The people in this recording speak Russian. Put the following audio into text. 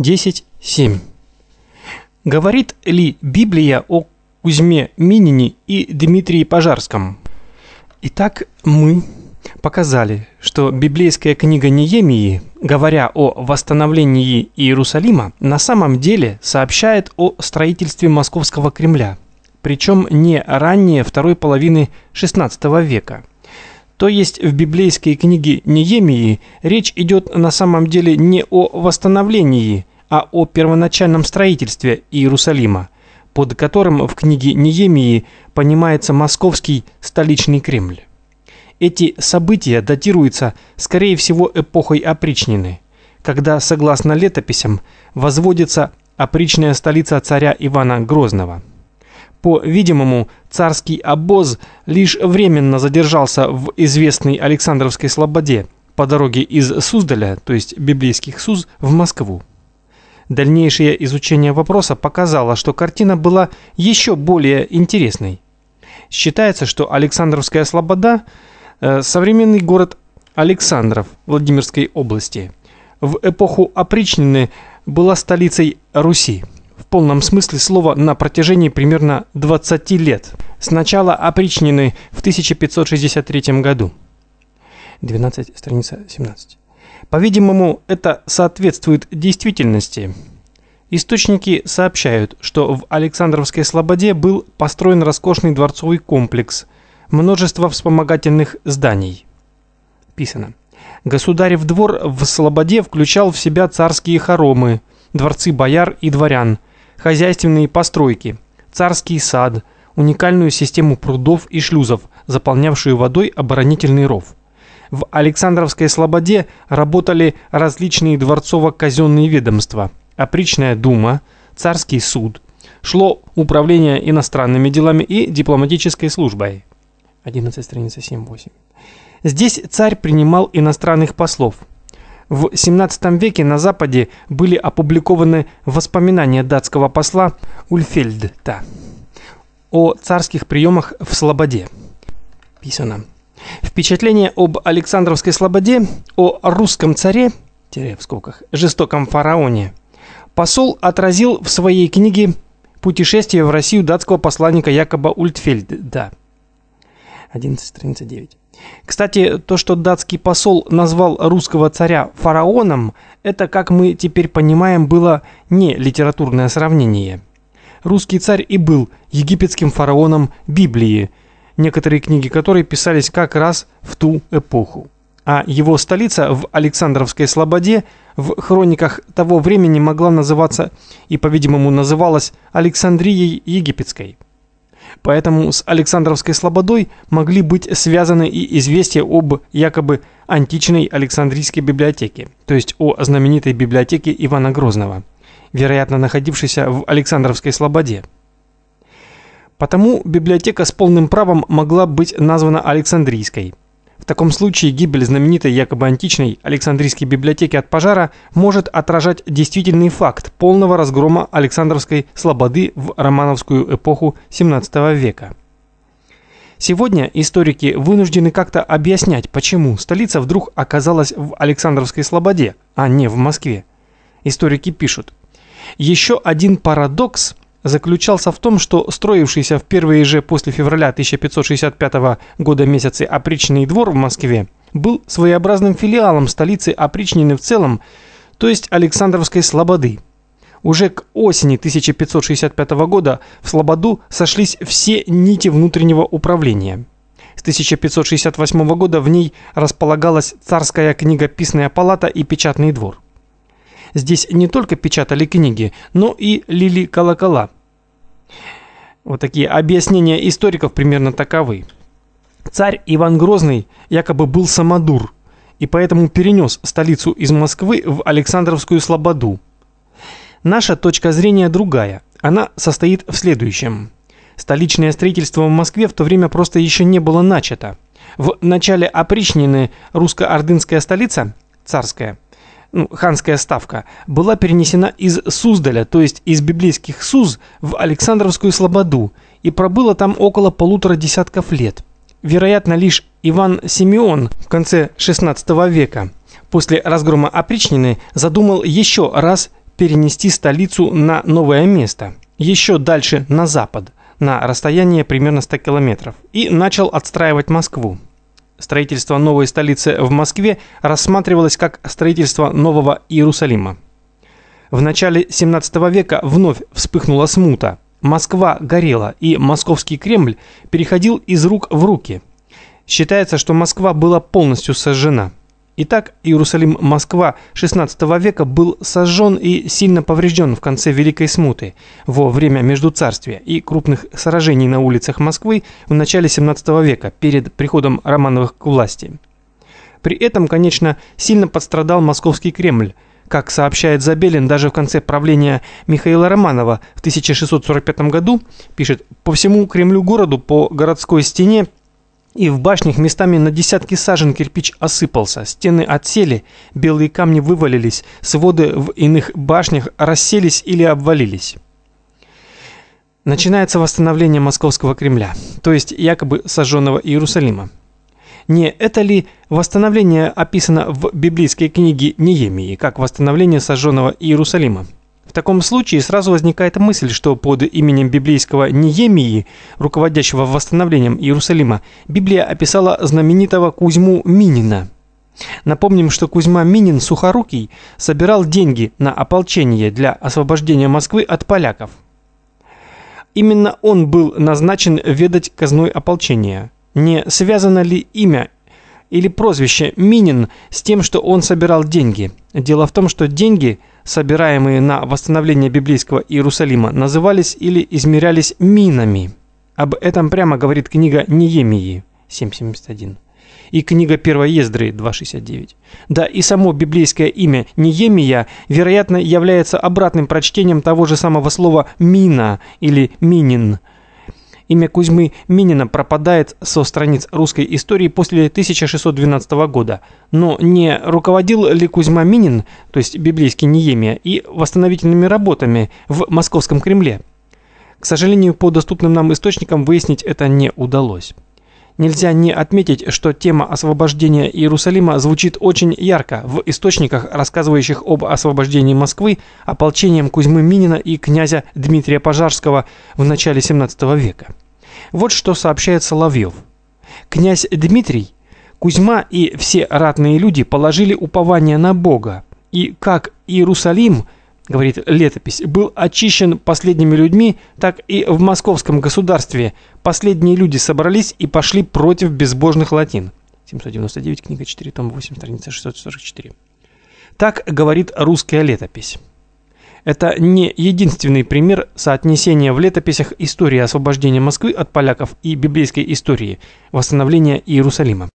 10.7. Говорит ли Библия о Кузьме Минине и Дмитрии Пожарском? Итак, мы показали, что библейская книга Неемии, говоря о восстановлении Иерусалима, на самом деле сообщает о строительстве Московского Кремля, причем не ранее второй половины XVI века. То есть в библейской книге Неемии речь идет на самом деле не о восстановлении, а о первоначальном строительстве Иерусалима, под которым в книге Неемии понимается московский столичный Кремль. Эти события датируются, скорее всего, эпохой опричнины, когда, согласно летописям, возводится опричная столица царя Ивана Грозного. По-видимому, царский обоз лишь временно задержался в известной Александровской слободе по дороге из Суздаля, то есть библейских Суз, в Москву. Дальнейшее изучение вопроса показало, что картина была еще более интересной. Считается, что Александровская слобода э, современный город Александров Владимирской области. В эпоху опричнины была столицей Руси в полном смысле слова на протяжении примерно 20 лет. Сначала опричнины в 1563 году. 12 страница 17. По-видимому, это соответствует действительности. Источники сообщают, что в Александровской слободе был построен роскошный дворцовый комплекс, множество вспомогательных зданий. Писано. Государев двор в слободе включал в себя царские хоромы, дворцы бояр и дворян, хозяйственные постройки, царский сад, уникальную систему прудов и шлюзов, заполнявшую водой оборонительный ров. В Александровской слободе работали различные дворцово-казенные ведомства, опричная дума, царский суд, шло управление иностранными делами и дипломатической службой. 11 страница 7-8. Здесь царь принимал иностранных послов. В 17 веке на Западе были опубликованы воспоминания датского посла Ульфельдта о царских приемах в Слободе. Писано. Впечатление об Александровской слободе, о русском царе, в скобках, жестоком фараоне, посол отразил в своей книге «Путешествие в Россию датского посланника Якоба Ультфельда». 11 страница 9. Кстати, то, что датский посол назвал русского царя фараоном, это, как мы теперь понимаем, было не литературное сравнение. Русский царь и был египетским фараоном Библии, некоторые книги которой писались как раз в ту эпоху. А его столица в Александровской Слободе в хрониках того времени могла называться и, по-видимому, называлась Александрией Египетской. Поэтому с Александровской Слободой могли быть связаны и известия об якобы античной Александрийской библиотеке, то есть о знаменитой библиотеке Ивана Грозного, вероятно, находившейся в Александровской Слободе. Потому библиотека с полным правом могла быть названа Александрийской. В таком случае гибель знаменитой якобы античной Александрийской библиотеки от пожара может отражать действительный факт полного разгрома Александровской слободы в романовскую эпоху XVII века. Сегодня историки вынуждены как-то объяснять, почему столица вдруг оказалась в Александровской слободе, а не в Москве. Историки пишут: еще один парадокс заключался в том, что строившийся в первые же после февраля 1565 года месяцы опричный двор в Москве был своеобразным филиалом столицы опричнины в целом, то есть Александровской слободы. Уже к осени 1565 года в слободу сошлись все нити внутреннего управления. С 1568 года в ней располагалась царская книгописная палата и печатный двор. Здесь не только печатали книги, но и лили колокола. Вот такие объяснения историков примерно таковы. Царь Иван Грозный якобы был самодур и поэтому перенес столицу из Москвы в Александровскую слободу. Наша точка зрения другая. Она состоит в следующем. Столичное строительство в Москве в то время просто еще не было начато. В начале опричнины русско-ордынская столица, царская, ну, ханская ставка, была перенесена из Суздаля, то есть из библейских Суз, в Александровскую Слободу и пробыла там около полутора десятков лет. Вероятно, лишь Иван Симеон в конце XVI века, после разгрома опричнины, задумал еще раз перенести столицу на новое место, еще дальше на запад, на расстояние примерно 100 километров, и начал отстраивать Москву. Строительство новой столицы в Москве рассматривалось как строительство нового Иерусалима. В начале 17 века вновь вспыхнула смута. Москва горела, и московский Кремль переходил из рук в руки. Считается, что Москва была полностью сожжена. Итак, Иерусалим-Москва XVI века был сожжен и сильно поврежден в конце Великой Смуты, во время Междуцарствия и крупных сражений на улицах Москвы в начале XVII века, перед приходом Романовых к власти. При этом, конечно, сильно пострадал Московский Кремль, как сообщает Забелин, даже в конце правления Михаила Романова в 1645 году, пишет, по всему Кремлю-городу по городской стене и в башнях местами на десятки сажен кирпич осыпался, стены отсели, белые камни вывалились, своды в иных башнях расселись или обвалились. Начинается восстановление Московского Кремля, то есть якобы сожженного Иерусалима. Не это ли восстановление описано в библейской книге Неемии, как восстановление сожженного Иерусалима? В таком случае сразу возникает мысль, что под именем библейского Неемии, руководящего восстановлением Иерусалима, Библия описала знаменитого Кузьму Минина. Напомним, что Кузьма Минин Сухорукий собирал деньги на ополчение для освобождения Москвы от поляков. Именно он был назначен ведать казной ополчения. Не связано ли имя или прозвище Минин с тем, что он собирал деньги? Дело в том, что деньги – собираемые на восстановление библейского Иерусалима, назывались или измерялись минами. Об этом прямо говорит книга Неемии 7.71 и книга 1 Ездры 2.69. Да и само библейское имя Неемия, вероятно, является обратным прочтением того же самого слова «мина» или «минин», Имя Кузьмы Минина пропадает со страниц русской истории после 1612 года. Но не руководил ли Кузьма Минин, то есть библейский Неемия, и восстановительными работами в Московском Кремле? К сожалению, по доступным нам источникам выяснить это не удалось. Нельзя не отметить, что тема освобождения Иерусалима звучит очень ярко в источниках, рассказывающих об освобождении Москвы ополчением Кузьмы Минина и князя Дмитрия Пожарского в начале 17 века. Вот что сообщает Соловьев. Князь Дмитрий, Кузьма и все ратные люди положили упование на Бога, и как Иерусалим – говорит летопись, был очищен последними людьми, так и в московском государстве последние люди собрались и пошли против безбожных латин. 799, книга 4, том 8, страница 644. Так говорит русская летопись. Это не единственный пример соотнесения в летописях истории освобождения Москвы от поляков и библейской истории восстановления Иерусалима.